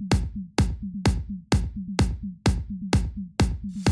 thank you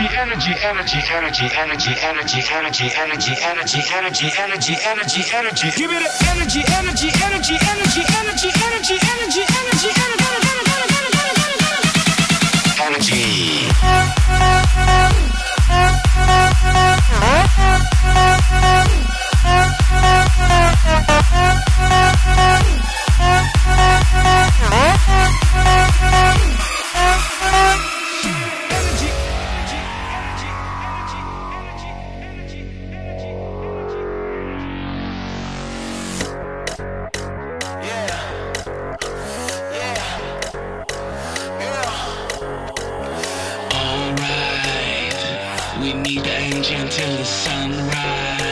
energy, energy, energy, energy, energy, energy, energy, energy, energy, energy, energy, energy, energy. Give energy, energy, energy, energy, energy, energy, energy, energy, energy. Need the energy until the sunrise.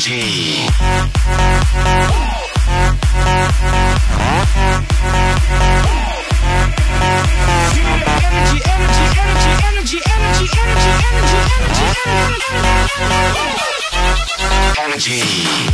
Energy. Energy Energy Energy Energy Energy Energy Energy Energy Energy Energy Energy,